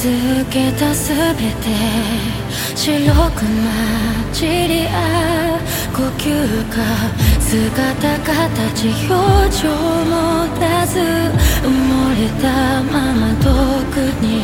続けたすべて白く混じり合う呼吸か姿形表情も出ず埋もれたまま遠くに